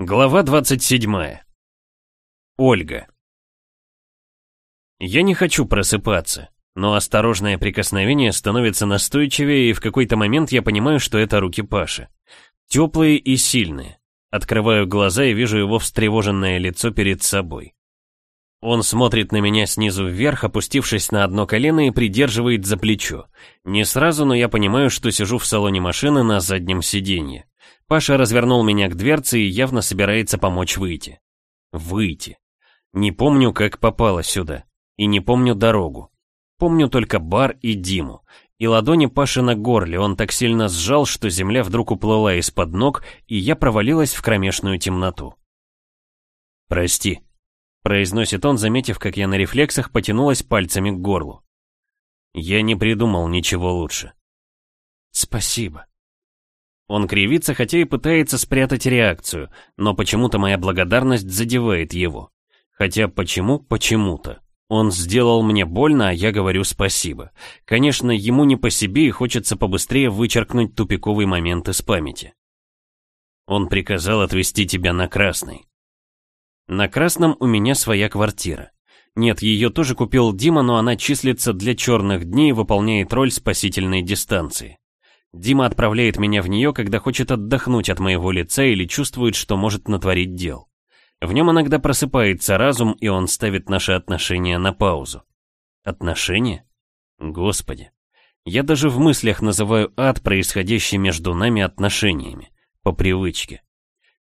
Глава 27. Ольга. Я не хочу просыпаться, но осторожное прикосновение становится настойчивее, и в какой-то момент я понимаю, что это руки Паши. Теплые и сильные. Открываю глаза и вижу его встревоженное лицо перед собой. Он смотрит на меня снизу вверх, опустившись на одно колено и придерживает за плечо. Не сразу, но я понимаю, что сижу в салоне машины на заднем сиденье. Паша развернул меня к дверце и явно собирается помочь выйти. Выйти. Не помню, как попала сюда. И не помню дорогу. Помню только бар и Диму. И ладони Паши на горле он так сильно сжал, что земля вдруг уплыла из-под ног, и я провалилась в кромешную темноту. «Прости», — произносит он, заметив, как я на рефлексах потянулась пальцами к горлу. «Я не придумал ничего лучше». «Спасибо», он кривится, хотя и пытается спрятать реакцию, но почему-то моя благодарность задевает его. Хотя почему, почему-то. Он сделал мне больно, а я говорю спасибо. Конечно, ему не по себе и хочется побыстрее вычеркнуть тупиковый момент из памяти. Он приказал отвезти тебя на Красный. На Красном у меня своя квартира. Нет, ее тоже купил Дима, но она числится для черных дней и выполняет роль спасительной дистанции. Дима отправляет меня в нее, когда хочет отдохнуть от моего лица или чувствует, что может натворить дел. В нем иногда просыпается разум, и он ставит наши отношения на паузу. Отношения? Господи. Я даже в мыслях называю ад, происходящий между нами отношениями. По привычке.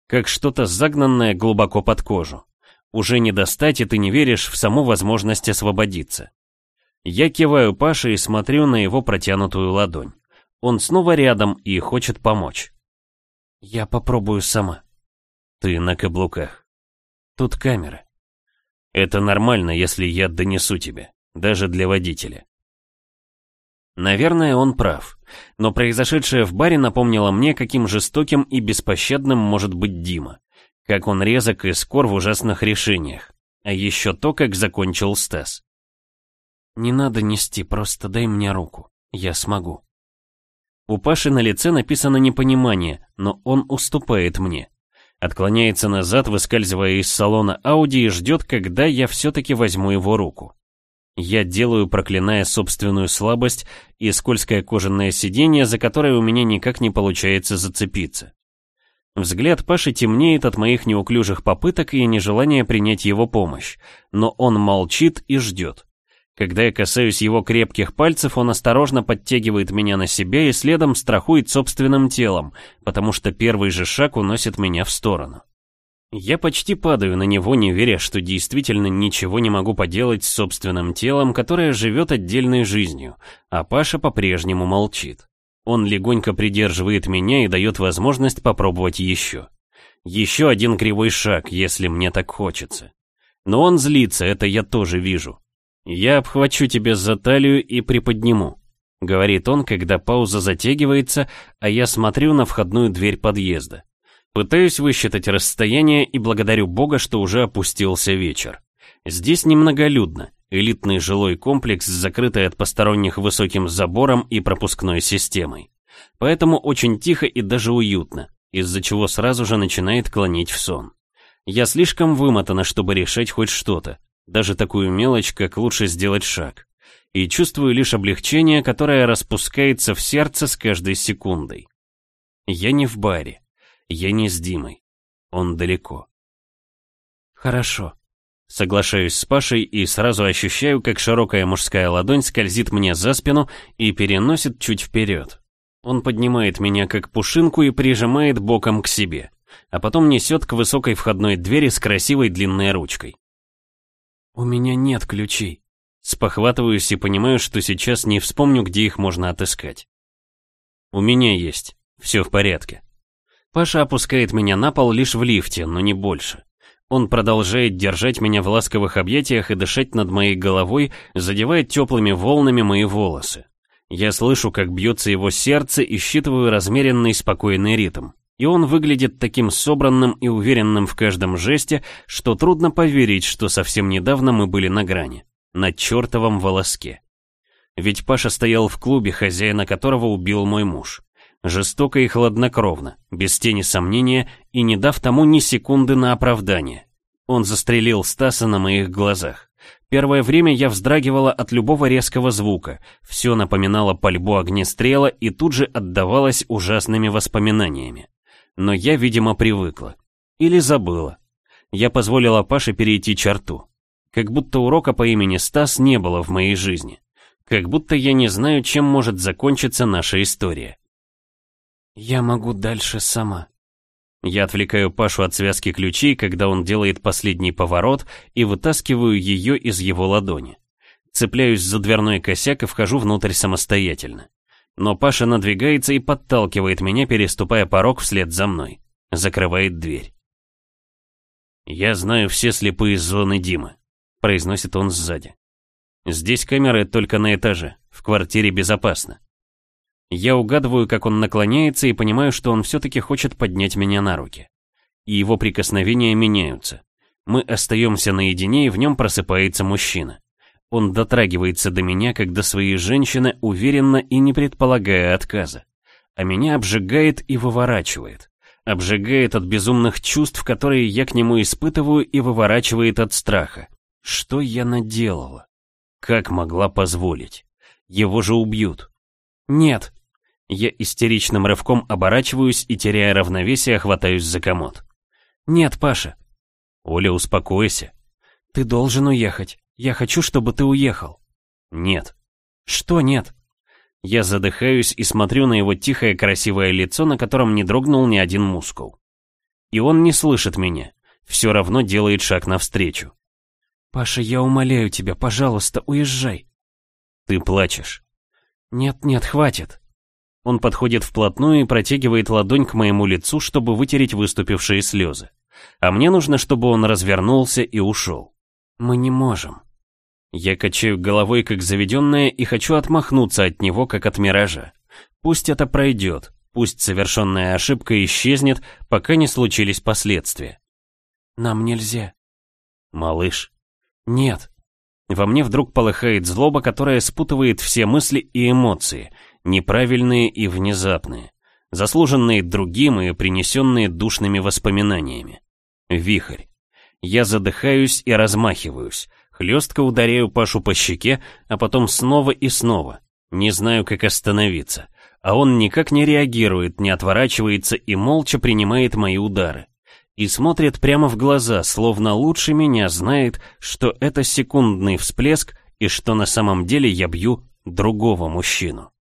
Как что-то загнанное глубоко под кожу. Уже не достать, и ты не веришь в саму возможность освободиться. Я киваю Паше и смотрю на его протянутую ладонь. Он снова рядом и хочет помочь. Я попробую сама. Ты на каблуках. Тут камеры. Это нормально, если я донесу тебе, даже для водителя. Наверное, он прав. Но произошедшее в баре напомнило мне, каким жестоким и беспощадным может быть Дима. Как он резок и скор в ужасных решениях. А еще то, как закончил Стас. Не надо нести, просто дай мне руку. Я смогу. У Паши на лице написано непонимание, но он уступает мне. Отклоняется назад, выскальзывая из салона Ауди и ждет, когда я все-таки возьму его руку. Я делаю, проклиная собственную слабость и скользкое кожаное сиденье, за которое у меня никак не получается зацепиться. Взгляд Паши темнеет от моих неуклюжих попыток и нежелания принять его помощь, но он молчит и ждет. Когда я касаюсь его крепких пальцев, он осторожно подтягивает меня на себя и следом страхует собственным телом, потому что первый же шаг уносит меня в сторону. Я почти падаю на него, не веря, что действительно ничего не могу поделать с собственным телом, которое живет отдельной жизнью, а Паша по-прежнему молчит. Он легонько придерживает меня и дает возможность попробовать еще. Еще один кривой шаг, если мне так хочется. Но он злится, это я тоже вижу. «Я обхвачу тебя за талию и приподниму», — говорит он, когда пауза затягивается, а я смотрю на входную дверь подъезда. Пытаюсь высчитать расстояние и благодарю Бога, что уже опустился вечер. Здесь немноголюдно, элитный жилой комплекс, закрытый от посторонних высоким забором и пропускной системой. Поэтому очень тихо и даже уютно, из-за чего сразу же начинает клонить в сон. Я слишком вымотана, чтобы решать хоть что-то, даже такую мелочь, как лучше сделать шаг. И чувствую лишь облегчение, которое распускается в сердце с каждой секундой. Я не в баре. Я не с Димой. Он далеко. Хорошо. Соглашаюсь с Пашей и сразу ощущаю, как широкая мужская ладонь скользит мне за спину и переносит чуть вперед. Он поднимает меня как пушинку и прижимает боком к себе, а потом несет к высокой входной двери с красивой длинной ручкой. «У меня нет ключей». Спохватываюсь и понимаю, что сейчас не вспомню, где их можно отыскать. «У меня есть. Все в порядке». Паша опускает меня на пол лишь в лифте, но не больше. Он продолжает держать меня в ласковых объятиях и дышать над моей головой, задевая теплыми волнами мои волосы. Я слышу, как бьется его сердце и считываю размеренный спокойный ритм. И он выглядит таким собранным и уверенным в каждом жесте, что трудно поверить, что совсем недавно мы были на грани, на чертовом волоске. Ведь Паша стоял в клубе, хозяина которого убил мой муж. Жестоко и хладнокровно, без тени сомнения и не дав тому ни секунды на оправдание. Он застрелил Стаса на моих глазах. Первое время я вздрагивала от любого резкого звука, все напоминало пальбу огнестрела и тут же отдавалось ужасными воспоминаниями. Но я, видимо, привыкла. Или забыла. Я позволила Паше перейти черту. Как будто урока по имени Стас не было в моей жизни. Как будто я не знаю, чем может закончиться наша история. Я могу дальше сама. Я отвлекаю Пашу от связки ключей, когда он делает последний поворот, и вытаскиваю ее из его ладони. Цепляюсь за дверной косяк и вхожу внутрь самостоятельно. Но Паша надвигается и подталкивает меня, переступая порог вслед за мной. Закрывает дверь. «Я знаю все слепые зоны Димы», — произносит он сзади. «Здесь камеры только на этаже, в квартире безопасно. Я угадываю, как он наклоняется и понимаю, что он все-таки хочет поднять меня на руки. И его прикосновения меняются. Мы остаемся наедине, и в нем просыпается мужчина. Он дотрагивается до меня, как до своей женщины, уверенно и не предполагая отказа. А меня обжигает и выворачивает. Обжигает от безумных чувств, которые я к нему испытываю, и выворачивает от страха. Что я наделала? Как могла позволить? Его же убьют. Нет, я истеричным рывком оборачиваюсь и, теряя равновесие, хватаюсь за комод. «Нет, Паша». «Оля, успокойся». «Ты должен уехать. Я хочу, чтобы ты уехал». «Нет». «Что нет?» Я задыхаюсь и смотрю на его тихое красивое лицо, на котором не дрогнул ни один мускул. И он не слышит меня, все равно делает шаг навстречу. «Паша, я умоляю тебя, пожалуйста, уезжай». «Ты плачешь». «Нет-нет, хватит». Он подходит вплотную и протягивает ладонь к моему лицу, чтобы вытереть выступившие слезы. А мне нужно, чтобы он развернулся и ушел. Мы не можем. Я качаю головой, как заведенная, и хочу отмахнуться от него, как от миража. Пусть это пройдет, пусть совершенная ошибка исчезнет, пока не случились последствия. Нам нельзя. Малыш. Нет. Во мне вдруг полыхает злоба, которая спутывает все мысли и эмоции, неправильные и внезапные, заслуженные другим и принесенные душными воспоминаниями. Вихрь. Я задыхаюсь и размахиваюсь, хлестко ударяю Пашу по щеке, а потом снова и снова. Не знаю, как остановиться. А он никак не реагирует, не отворачивается и молча принимает мои удары. И смотрит прямо в глаза, словно лучше меня знает, что это секундный всплеск и что на самом деле я бью другого мужчину.